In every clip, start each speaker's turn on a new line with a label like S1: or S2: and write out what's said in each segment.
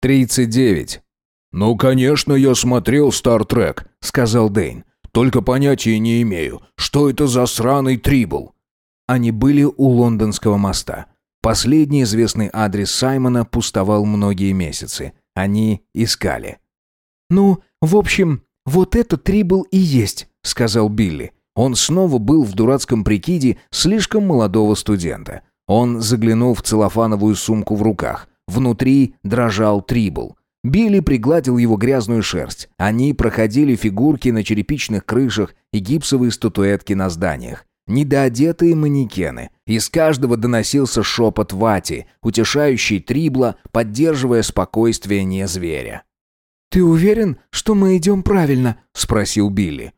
S1: 39.
S2: «Ну, конечно, я смотрел «Стартрек», — сказал Дэйн. «Только понятия не имею, что это за сраный трибл».
S1: Они были у лондонского моста. Последний известный адрес Саймона пустовал многие месяцы. Они искали. «Ну, в общем, вот это трибл и есть», — сказал Билли. Он снова был в дурацком прикиде слишком молодого студента. Он заглянул в целлофановую сумку в руках. Внутри дрожал трибл. Билли пригладил его грязную шерсть. Они проходили фигурки на черепичных крышах и гипсовые статуэтки на зданиях. Недоодетые манекены. Из каждого доносился шепот Вати, утешающий Трибла, поддерживая спокойствие не зверя. «Ты уверен, что мы идем правильно?» — спросил Билли.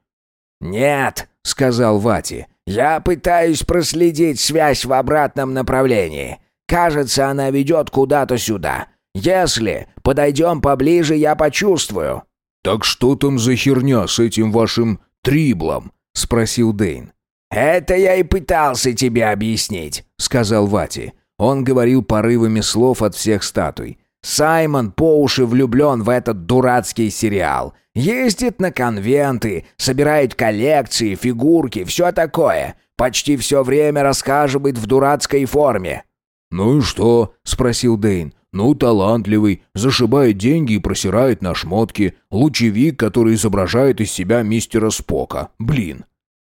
S3: «Нет», — сказал Вати. «Я пытаюсь проследить связь в обратном направлении. Кажется, она ведет куда-то сюда. Если подойдем поближе, я почувствую».
S2: «Так что там за херня с этим вашим триблом?» — спросил Дейн.
S3: «Это я и пытался тебе объяснить», — сказал Вати.
S1: Он говорил порывами слов от всех статуй. «Саймон по уши влюблен в этот дурацкий сериал. Ездит на конвенты, собирает коллекции, фигурки, все такое. Почти все время рассказывает в дурацкой форме».
S2: «Ну и что?» — спросил Дейн. Ну, талантливый, зашибает деньги и просирает на шмотки. Лучевик, который изображает из себя мистера Спока. Блин.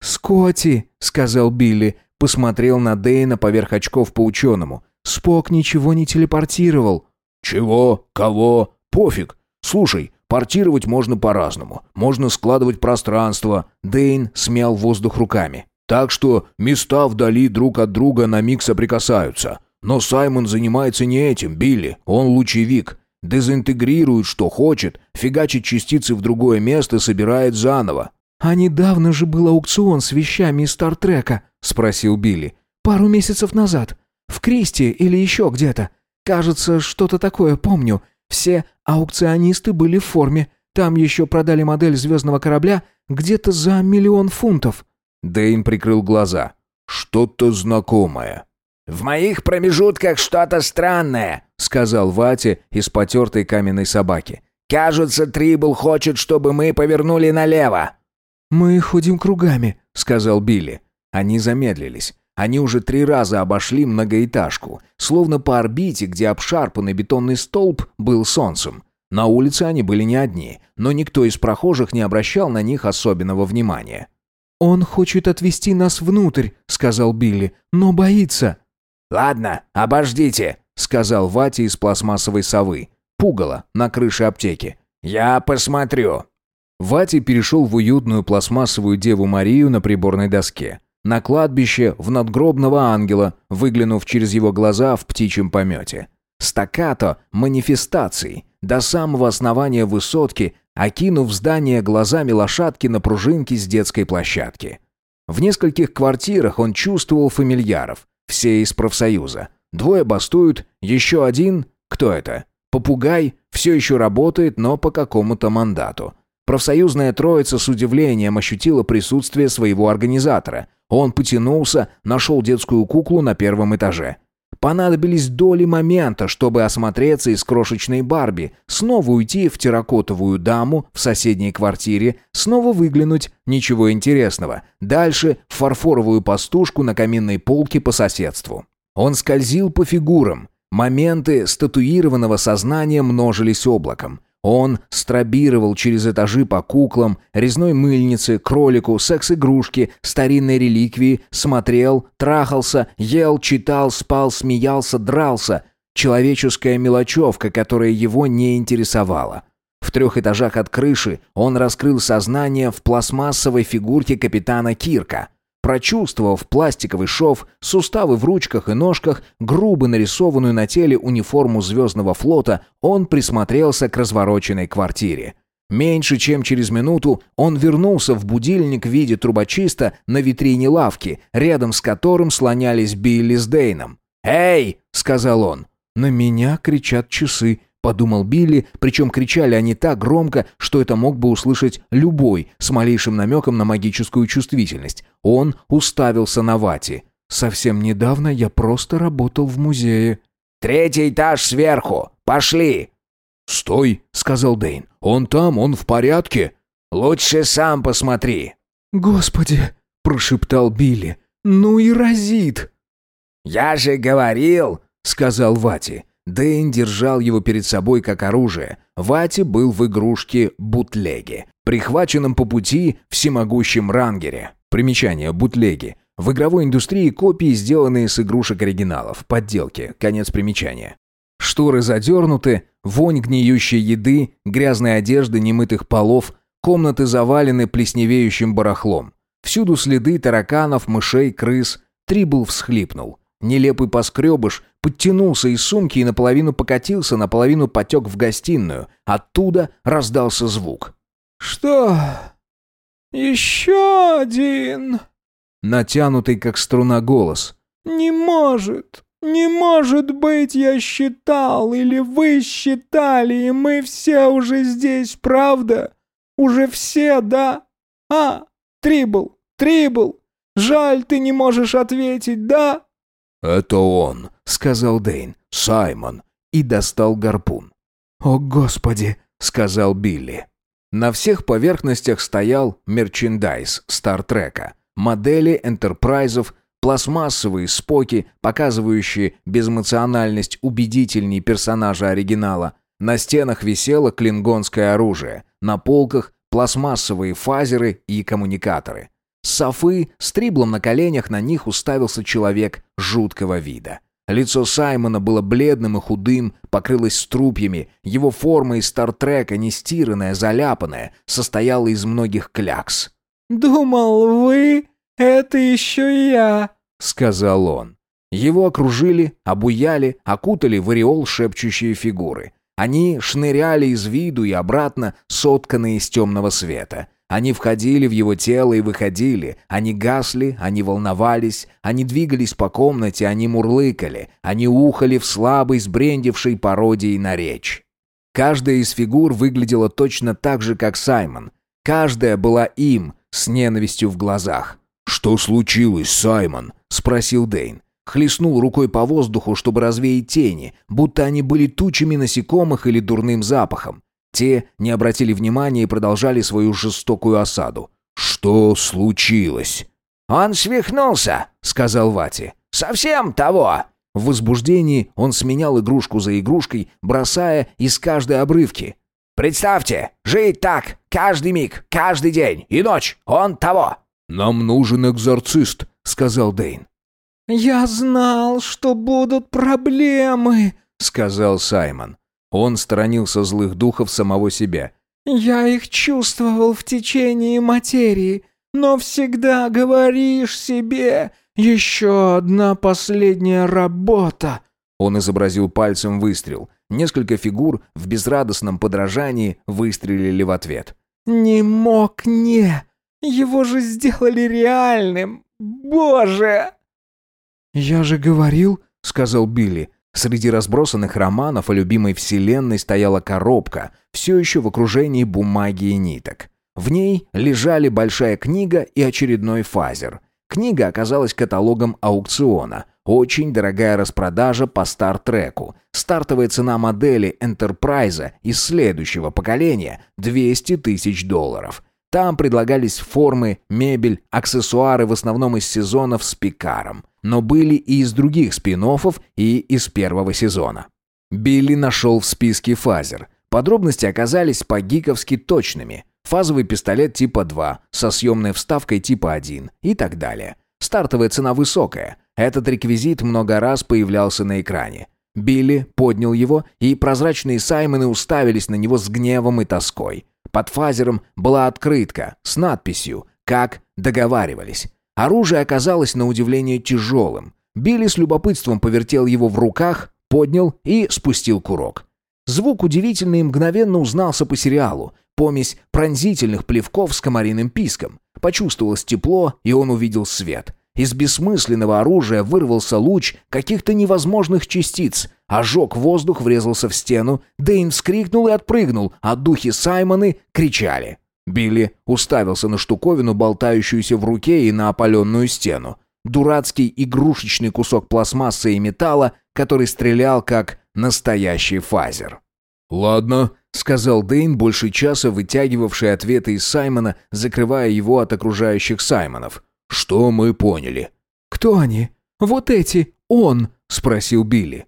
S1: «Скотти», — сказал Билли, посмотрел на Дэйна поверх очков по ученому. «Спок ничего не телепортировал».
S2: «Чего? Кого? Пофиг. Слушай, портировать можно по-разному. Можно складывать пространство».
S1: Дэйн смял воздух руками.
S2: «Так что места вдали друг от друга на миг соприкасаются. Но Саймон занимается не этим, Билли. Он лучевик. Дезинтегрирует, что хочет, фигачит частицы в другое место, собирает заново.
S1: «А недавно же был аукцион с вещами из Стартрека», — спросил Билли. «Пару месяцев назад. В Кристи или еще где-то. Кажется, что-то такое помню. Все аукционисты были в форме. Там еще продали модель звездного корабля где-то за миллион фунтов».
S2: Дэйн прикрыл глаза. «Что-то знакомое».
S3: «В моих промежутках что-то странное», — сказал Вати из потертой каменной собаки. «Кажется, Трибл хочет, чтобы мы повернули налево».
S1: «Мы ходим кругами», — сказал Билли. Они замедлились. Они уже три раза обошли многоэтажку, словно по орбите, где обшарпанный бетонный столб был солнцем. На улице они были не одни, но никто из прохожих не обращал на них особенного внимания. «Он хочет отвезти нас внутрь», — сказал Билли, — «но боится».
S3: «Ладно, обождите», — сказал Вати из пластмассовой совы. Пугало на крыше аптеки. «Я посмотрю».
S1: Вати перешел в уютную пластмассовую Деву Марию на приборной доске. На кладбище в надгробного ангела, выглянув через его глаза в птичьем помете. Стаккато манифестации до самого основания высотки, окинув здание глазами лошадки на пружинке с детской площадки. В нескольких квартирах он чувствовал фамильяров, все из профсоюза. Двое бастуют, еще один... Кто это? Попугай все еще работает, но по какому-то мандату. Профсоюзная троица с удивлением ощутила присутствие своего организатора. Он потянулся, нашел детскую куклу на первом этаже. Понадобились доли момента, чтобы осмотреться из крошечной Барби, снова уйти в терракотовую даму в соседней квартире, снова выглянуть, ничего интересного. Дальше в фарфоровую пастушку на каминной полке по соседству. Он скользил по фигурам. Моменты статуированного сознания множились облаком. Он стробировал через этажи по куклам, резной мыльнице, кролику, секс-игрушке, старинной реликвии, смотрел, трахался, ел, читал, спал, смеялся, дрался. Человеческая мелочевка, которая его не интересовала. В трех этажах от крыши он раскрыл сознание в пластмассовой фигурке капитана Кирка. Прочувствовав пластиковый шов, суставы в ручках и ножках, грубо нарисованную на теле униформу Звездного флота, он присмотрелся к развороченной квартире. Меньше чем через минуту он вернулся в будильник в виде трубочиста на витрине лавки, рядом с которым слонялись Билли с Дейном. «Эй!» — сказал он. «На меня кричат часы», подумал Билли, причем кричали они так громко, что это мог бы услышать любой с малейшим намеком на магическую чувствительность. Он уставился на Вати. «Совсем недавно я просто работал в музее».
S3: «Третий этаж сверху! Пошли!»
S2: «Стой!» — сказал Дэйн. «Он там, он в порядке!»
S3: «Лучше сам посмотри!»
S1: «Господи!» — прошептал Билли. «Ну и разит!»
S3: «Я же говорил!»
S1: — сказал Вати. Дэйн держал его перед собой как оружие. Вати был в игрушке бутлеги, прихваченном по пути всемогущем рангере. Примечание бутлеги. В игровой индустрии копии, сделанные с игрушек оригиналов, подделки. Конец примечания. Шторы задернуты, вонь гниющей еды, грязной одежды, немытых полов, комнаты завалены плесневеющим барахлом. Всюду следы тараканов, мышей, крыс. Трибл всхлипнул. Нелепый поскребыш подтянулся из сумки и наполовину покатился, наполовину потек в гостиную. Оттуда раздался звук.
S4: «Что? Еще один?»
S1: Натянутый, как струна, голос.
S4: «Не может! Не может быть, я считал, или вы считали, и мы все уже здесь, правда? Уже все, да? А, Трибл, Трибл, жаль, ты не можешь ответить, да?»
S2: «Это он», — сказал Дейн. «Саймон».
S1: И достал гарпун. «О, Господи!» — сказал Билли. На всех поверхностях стоял мерчендайз Стартрека. Модели энтерпрайзов, пластмассовые споки, показывающие безэмоциональность убедительней персонажа оригинала. На стенах висело клингонское оружие. На полках пластмассовые фазеры и коммуникаторы. Софы, с триблом на коленях на них уставился человек жуткого вида. Лицо Саймона было бледным и худым, покрылось струпьями. Его форма из Стартрека, нестиранная, заляпанная, состояла из многих клякс.
S4: «Думал, вы — это еще я», —
S1: сказал он. Его окружили, обуяли, окутали в ореол шепчущие фигуры. Они шныряли из виду и обратно, сотканные из темного света. Они входили в его тело и выходили, они гасли, они волновались, они двигались по комнате, они мурлыкали, они ухали в слабой, сбрендившей пародии на речь. Каждая из фигур выглядела точно так же, как Саймон. Каждая была им, с ненавистью в глазах.
S2: «Что случилось, Саймон?»
S1: — спросил Дейн. Хлестнул рукой по воздуху, чтобы развеять тени, будто они были тучами насекомых или дурным запахом. Те не обратили внимания и продолжали свою жестокую осаду.
S2: «Что случилось?»
S3: «Он свихнулся», — сказал Вати. «Совсем того».
S1: В возбуждении он сменял игрушку за игрушкой, бросая из каждой обрывки.
S3: «Представьте, жить так, каждый миг, каждый день и ночь, он того».
S2: «Нам нужен экзорцист», — сказал Дейн.
S4: «Я знал, что будут проблемы», —
S1: сказал Саймон. Он сторонился злых духов самого себя.
S4: «Я их чувствовал в течение материи, но всегда говоришь себе, еще одна последняя работа».
S1: Он изобразил пальцем выстрел. Несколько фигур в безрадостном подражании выстрелили в ответ.
S4: «Не мог не! Его же сделали реальным! Боже!»
S1: «Я же говорил», — сказал Билли, Среди разбросанных романов о любимой вселенной стояла коробка, все еще в окружении бумаги и ниток. В ней лежали большая книга и очередной фазер. Книга оказалась каталогом аукциона. Очень дорогая распродажа по Стартреку. Стартовая цена модели Энтерпрайза из следующего поколения – 200 тысяч долларов. Там предлагались формы, мебель, аксессуары в основном из сезонов с пикаром но были и из других спин и из первого сезона. Билли нашел в списке фазер. Подробности оказались по-гиковски точными. Фазовый пистолет типа 2 со съемной вставкой типа 1 и так далее. Стартовая цена высокая. Этот реквизит много раз появлялся на экране. Билли поднял его, и прозрачные Саймоны уставились на него с гневом и тоской. Под фазером была открытка с надписью «Как договаривались». Оружие оказалось на удивление тяжелым. Билли с любопытством повертел его в руках, поднял и спустил курок. Звук удивительный мгновенно узнался по сериалу. Помесь пронзительных плевков с комариным писком. Почувствовалось тепло, и он увидел свет. Из бессмысленного оружия вырвался луч каких-то невозможных частиц. Ожог воздух врезался в стену, Дэйн вскрикнул и отпрыгнул, а духи Саймоны кричали. Билли уставился на штуковину, болтающуюся в руке и на опаленную стену. Дурацкий игрушечный кусок пластмассы и металла, который стрелял как настоящий фазер.
S2: «Ладно», —
S1: сказал Дейн, больше часа вытягивавший ответы из Саймона, закрывая его от окружающих Саймонов.
S2: «Что мы поняли?»
S4: «Кто они? Вот эти, он?» — спросил Билли.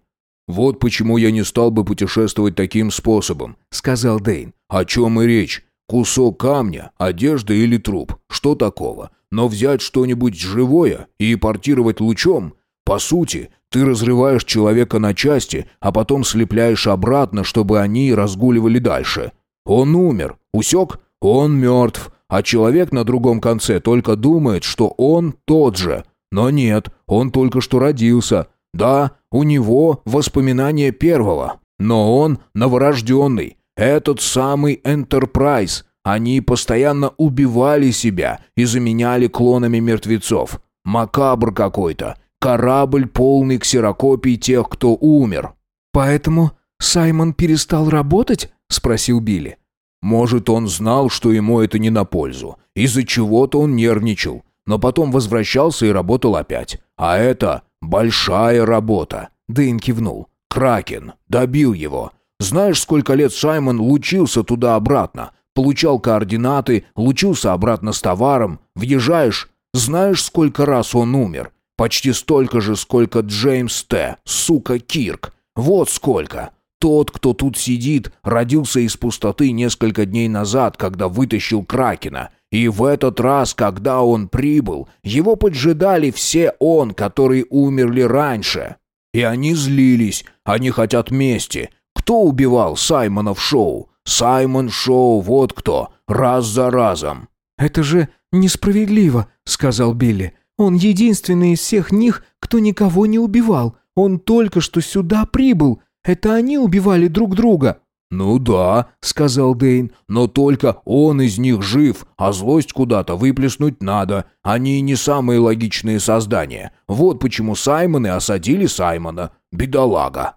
S2: «Вот почему я не стал бы путешествовать таким способом», — сказал Дейн. «О чем и речь? Кусок камня, одежда или труп? Что такого? Но взять что-нибудь живое и портировать лучом? По сути, ты разрываешь человека на части, а потом слепляешь обратно, чтобы они разгуливали дальше. Он умер. Усек? Он мертв. А человек на другом конце только думает, что он тот же. Но нет, он только что родился. Да, у него воспоминания первого. Но он новорожденный. Этот самый Энтерпрайз. Они постоянно убивали себя и заменяли клонами мертвецов. Макабр какой-то. Корабль полный ксерокопий тех, кто умер.
S4: Поэтому Саймон перестал работать? спросил Билли.
S2: Может, он знал, что ему это не на пользу. Из-за чего-то он нервничал, но потом возвращался и работал опять. А это большая работа. Дэйн кивнул. Кракен. Добил его. Знаешь, сколько лет Саймон лучился туда-обратно? Получал координаты, лучился обратно с товаром. Въезжаешь? Знаешь, сколько раз он умер? Почти столько же, сколько Джеймс Т. Сука Кирк. Вот сколько. Тот, кто тут сидит, родился из пустоты несколько дней назад, когда вытащил Кракена. И в этот раз, когда он прибыл, его поджидали все он, которые умерли раньше. И они злились, они хотят мести. Кто убивал Саймона в шоу? Саймон Шоу, вот кто, раз за разом.
S4: «Это же несправедливо», — сказал Билли. Он единственный из всех них, кто никого не убивал. Он только что сюда прибыл. Это они убивали друг друга».
S2: «Ну да», — сказал Дейн, — «но только он из них жив, а злость куда-то выплеснуть надо. Они не самые логичные создания. Вот почему Саймоны осадили Саймона. Бедолага».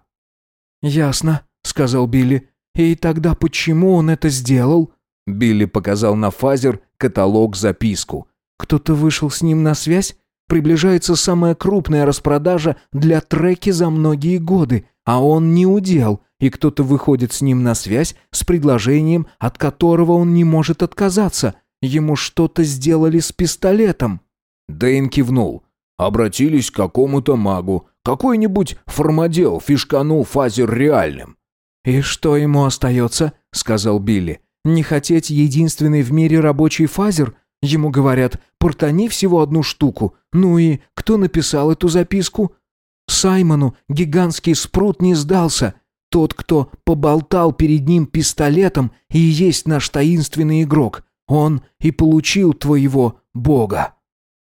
S4: «Ясно», — сказал Билли. «И тогда почему он это сделал?»
S1: Билли показал на фазер каталог-записку.
S4: Кто-то вышел с ним на связь? Приближается самая крупная распродажа для трекки за многие годы, а он не у дел, и кто-то выходит с ним на связь с предложением, от которого он не может отказаться. Ему что-то сделали с пистолетом.
S2: Дэйн кивнул. Обратились к какому-то магу. Какой-нибудь формадел фишканул фазер реальным.
S4: «И что ему остается?» — сказал Билли. «Не хотеть единственный в мире рабочий фазер? Ему говорят, портани всего одну штуку. Ну и кто написал эту записку? Саймону гигантский спрут не сдался. Тот, кто поболтал перед ним пистолетом, и есть наш таинственный игрок. Он и получил твоего бога.